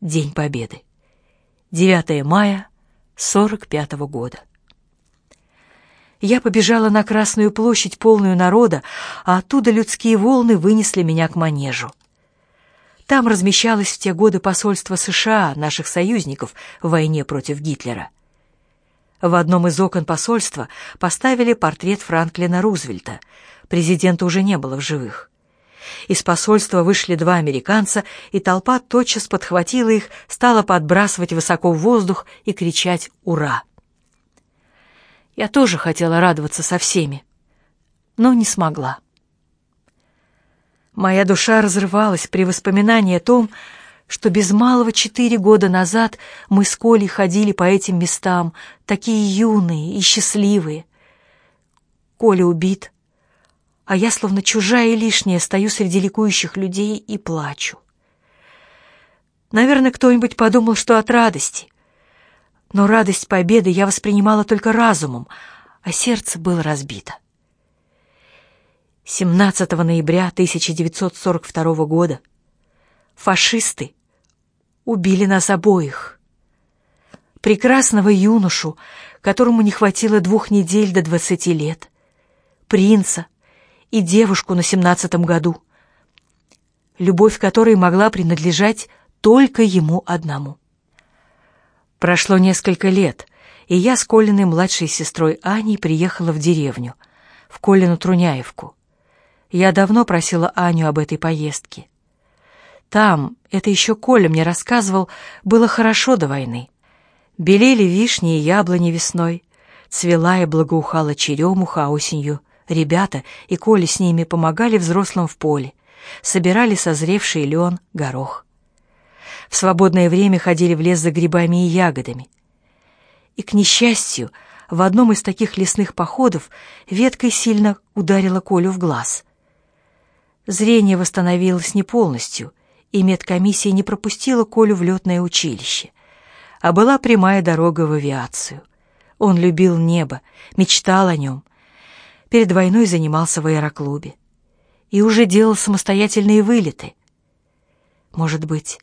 День Победы. 9 мая 45 -го года. Я побежала на Красную площадь, полную народа, а оттуда людские волны вынесли меня к манежу. Там размещалось в те годы посольство США, наших союзников, в войне против Гитлера. В одном из окон посольства поставили портрет Франклина Рузвельта. Президента уже не было в живых. Из посольства вышли два американца, и толпа тотчас подхватила их, стала подбрасывать высоко в воздух и кричать «Ура!». Я тоже хотела радоваться со всеми, но не смогла. Моя душа разрывалась при воспоминании о том, что без малого четыре года назад мы с Колей ходили по этим местам, такие юные и счастливые. Коля убит, а я, словно чужая и лишняя, стою среди ликующих людей и плачу. Наверное, кто-нибудь подумал, что от радости. Но радость победы я воспринимала только разумом, а сердце было разбито. 17 ноября 1942 года фашисты убили нас обоих. Прекрасного юношу, которому не хватило двух недель до двадцати лет, принца, и девушку на семнадцатом году, любовь которой могла принадлежать только ему одному. Прошло несколько лет, и я с Колиной младшей сестрой Аней приехала в деревню, в Колину Труняевку. Я давно просила Аню об этой поездке. Там, это еще Коля мне рассказывал, было хорошо до войны. Белели вишни и яблони весной, цвела и благоухала черемуха осенью, Ребята и Коля с ними помогали взрослым в поле, собирали созревший лен, горох. В свободное время ходили в лес за грибами и ягодами. И, к несчастью, в одном из таких лесных походов веткой сильно ударила Колю в глаз. Зрение восстановилось не полностью, и медкомиссия не пропустила Колю в летное училище, а была прямая дорога в авиацию. Он любил небо, мечтал о нем, перед войной занимался в аэроклубе и уже делал самостоятельные вылеты. Может быть,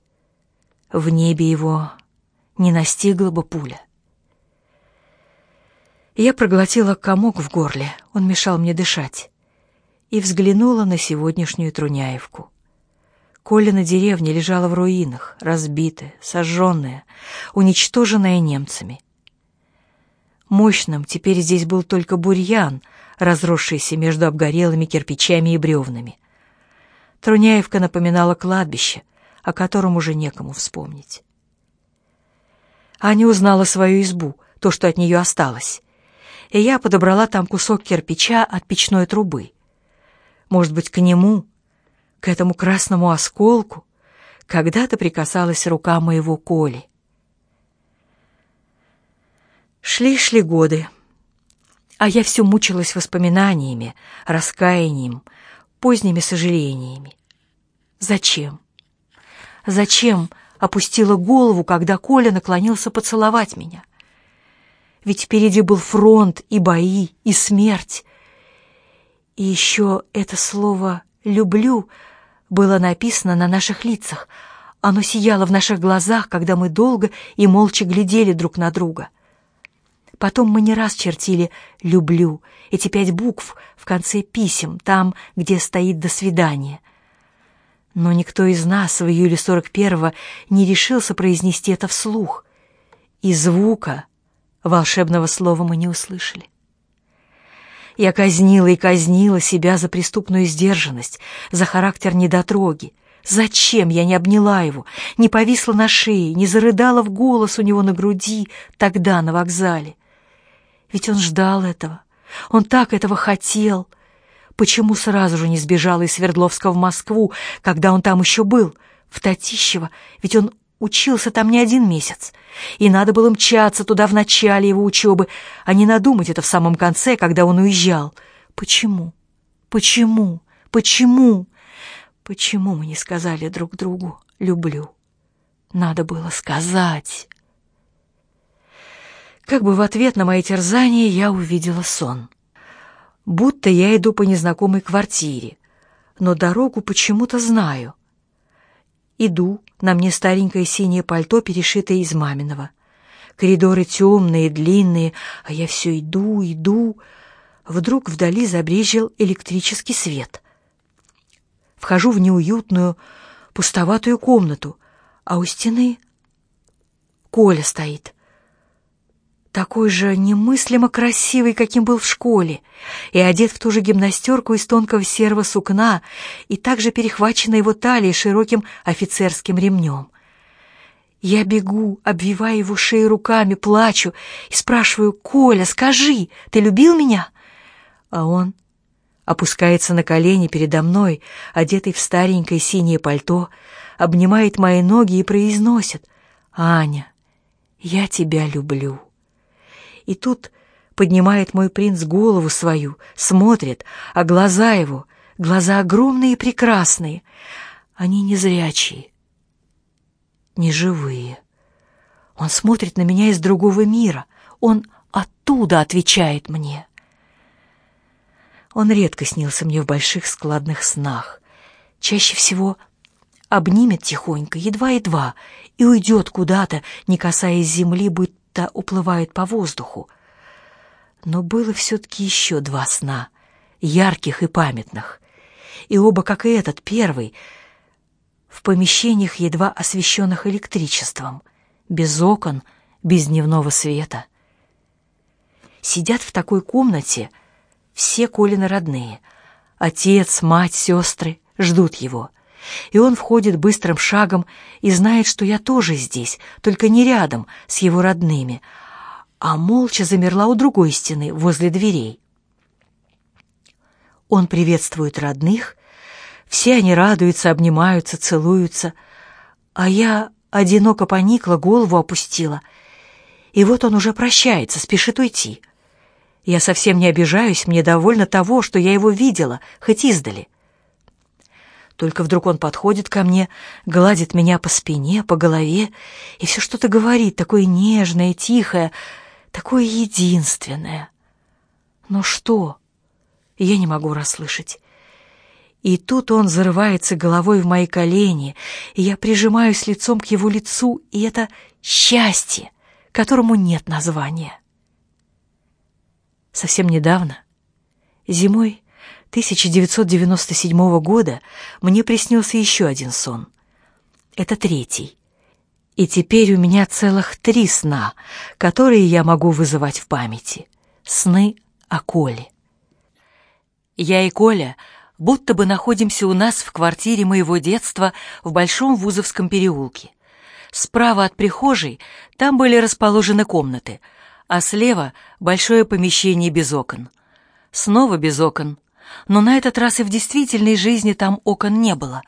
в небе его не настигла бы пуля. Я проглотила комок в горле, он мешал мне дышать, и взглянула на сегодняшнюю Труняевку. Колина деревня лежала в руинах, разбитая, сожженная, уничтоженная немцами. Мощным теперь здесь был только бурьян — разросшийся между обгорелыми кирпичами и бревнами. Труняевка напоминала кладбище, о котором уже некому вспомнить. Аня узнала свою избу, то, что от нее осталось, и я подобрала там кусок кирпича от печной трубы. Может быть, к нему, к этому красному осколку, когда-то прикасалась рука моего Коли. Шли-шли годы а я все мучилась воспоминаниями, раскаянием, поздними сожалениями. Зачем? Зачем опустила голову, когда Коля наклонился поцеловать меня? Ведь впереди был фронт и бои, и смерть. И еще это слово «люблю» было написано на наших лицах. Оно сияло в наших глазах, когда мы долго и молча глядели друг на друга. Потом мы не раз чертили «люблю» эти пять букв в конце писем, там, где стоит «до свидания». Но никто из нас в июле 41-го не решился произнести это вслух. И звука волшебного слова мы не услышали. Я казнила и казнила себя за преступную сдержанность, за характер недотроги. Зачем я не обняла его, не повисла на шее, не зарыдала в голос у него на груди тогда на вокзале? Ведь он ждал этого. Он так этого хотел. Почему сразу же не сбежал из Свердловска в Москву, когда он там еще был? В Татищево, ведь он учился там не один месяц. И надо было мчаться туда в начале его учебы, а не надумать это в самом конце, когда он уезжал. Почему? Почему? Почему? Почему мы не сказали друг другу «люблю»? Надо было сказать. Как бы в ответ на мои терзания я увидела сон. Будто я иду по незнакомой квартире, но дорогу почему-то знаю. Иду, на мне старенькое синее пальто, перешитое из маминого. Коридоры темные, длинные, а я все иду, иду. Вдруг вдали забрежил электрический свет. Вхожу в неуютную, пустоватую комнату, а у стены Коля стоит. Такой же немыслимо красивый, каким был в школе, и одет в ту же гимнастерку из тонкого серого сукна, и также перехвачена его талией широким офицерским ремнем. Я бегу, обвивая его шею руками, плачу и спрашиваю, «Коля, скажи, ты любил меня?» А он опускается на колени передо мной, одетый в старенькое синее пальто, обнимает мои ноги и произносит, «Аня, я тебя люблю». И тут поднимает мой принц голову свою, смотрит, а глаза его, глаза огромные и прекрасные, они незрячие, неживые. Он смотрит на меня из другого мира, он оттуда отвечает мне. Он редко снился мне в больших складных снах. Чаще всего обнимет тихонько, едва-едва, и уйдет куда-то, не касаясь земли, будто уплывает по воздуху. Но было все-таки еще два сна, ярких и памятных. И оба, как и этот, первый, в помещениях, едва освещенных электричеством, без окон, без дневного света. Сидят в такой комнате — все Колины родные. Отец, мать, сестры ждут его. И он входит быстрым шагом и знает, что я тоже здесь, только не рядом с его родными, а молча замерла у другой стены, возле дверей. Он приветствует родных, все они радуются, обнимаются, целуются, а я одиноко поникла, голову опустила. И вот он уже прощается, спешит уйти. Я совсем не обижаюсь, мне довольно того, что я его видела, хоть издали. Только вдруг он подходит ко мне, гладит меня по спине, по голове, и все что-то говорит, такое нежное, тихое, такое единственное. Но что? Я не могу расслышать. И тут он зарывается головой в мои колени, и я прижимаюсь лицом к его лицу, и это счастье, которому нет названия. Совсем недавно, зимой 1997 года, мне приснился еще один сон. Это третий. И теперь у меня целых три сна, которые я могу вызывать в памяти. Сны о Коле. Я и Коля будто бы находимся у нас в квартире моего детства в Большом Вузовском переулке. Справа от прихожей там были расположены комнаты — а слева большое помещение без окон. Снова без окон, но на этот раз и в действительной жизни там окон не было,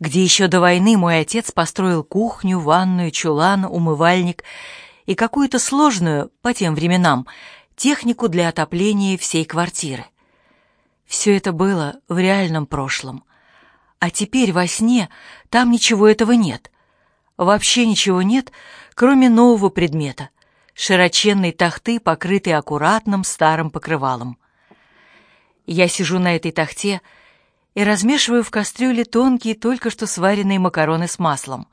где еще до войны мой отец построил кухню, ванную, чулан, умывальник и какую-то сложную, по тем временам, технику для отопления всей квартиры. Все это было в реальном прошлом. А теперь во сне там ничего этого нет. Вообще ничего нет, кроме нового предмета широченной тахты, покрытой аккуратным старым покрывалом. Я сижу на этой тахте и размешиваю в кастрюле тонкие, только что сваренные макароны с маслом.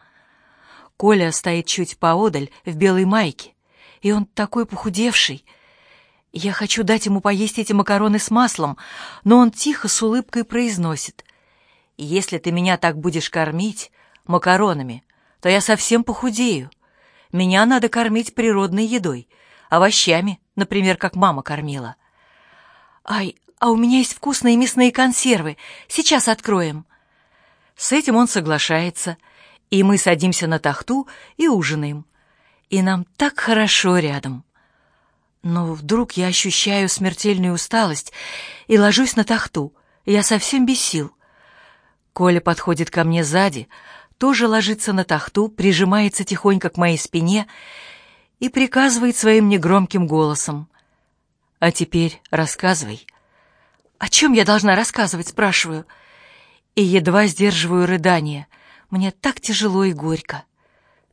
Коля стоит чуть поодаль в белой майке, и он такой похудевший. Я хочу дать ему поесть эти макароны с маслом, но он тихо с улыбкой произносит. «Если ты меня так будешь кормить макаронами, то я совсем похудею». Меня надо кормить природной едой, овощами, например, как мама кормила. Ай, а у меня есть вкусные мясные консервы. Сейчас откроем. С этим он соглашается, и мы садимся на тахту и ужинаем. И нам так хорошо рядом. Но вдруг я ощущаю смертельную усталость и ложусь на тахту. Я совсем без сил. Коля подходит ко мне сзади, тоже ложится на тахту, прижимается тихонько к моей спине и приказывает своим негромким голосом. «А теперь рассказывай». «О чем я должна рассказывать?» — спрашиваю. И едва сдерживаю рыдание. Мне так тяжело и горько.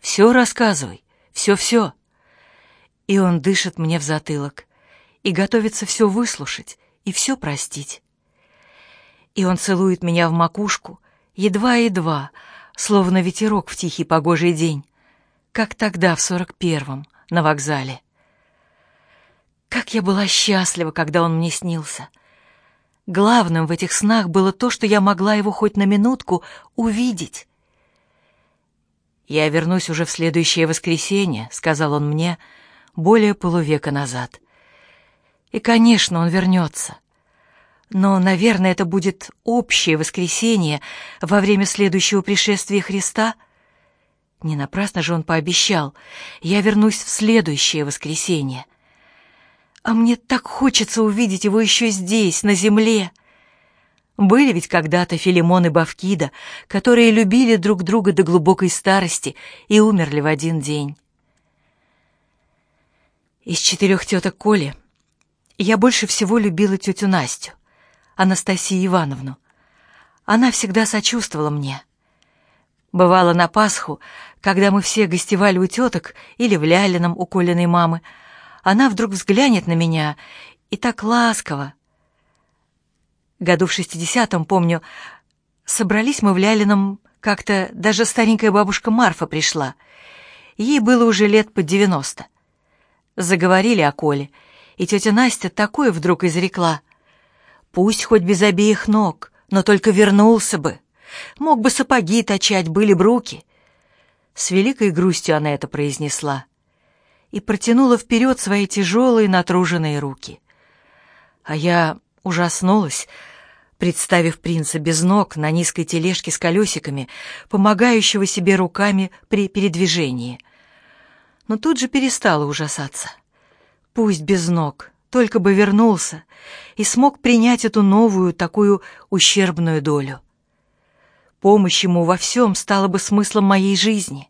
«Все рассказывай, все-все». И он дышит мне в затылок и готовится все выслушать и все простить. И он целует меня в макушку, едва-едва, словно ветерок в тихий погожий день, как тогда, в сорок первом, на вокзале. Как я была счастлива, когда он мне снился. Главным в этих снах было то, что я могла его хоть на минутку увидеть. «Я вернусь уже в следующее воскресенье», — сказал он мне более полувека назад. И, конечно, он вернется. Но, наверное, это будет общее воскресенье во время следующего пришествия Христа. Не напрасно же он пообещал, я вернусь в следующее воскресенье. А мне так хочется увидеть его еще здесь, на земле. Были ведь когда-то Филимон и Бавкида, которые любили друг друга до глубокой старости и умерли в один день. Из четырех теток Коли я больше всего любила тетю Настю, Анастасию Ивановну. Она всегда сочувствовала мне. Бывало на Пасху, когда мы все гостевали у теток или в Лялином у Колиной мамы, она вдруг взглянет на меня и так ласково. Году в шестидесятом, помню, собрались мы в Лялином, как-то даже старенькая бабушка Марфа пришла. Ей было уже лет под девяносто. Заговорили о Коле, и тетя Настя такое вдруг изрекла. «Пусть хоть без обеих ног, но только вернулся бы. Мог бы сапоги точать, были б руки». С великой грустью она это произнесла и протянула вперед свои тяжелые натруженные руки. А я ужаснулась, представив принца без ног на низкой тележке с колесиками, помогающего себе руками при передвижении. Но тут же перестала ужасаться. Пусть без ног, только бы вернулся и смог принять эту новую, такую ущербную долю. Помощь ему во всем стала бы смыслом моей жизни.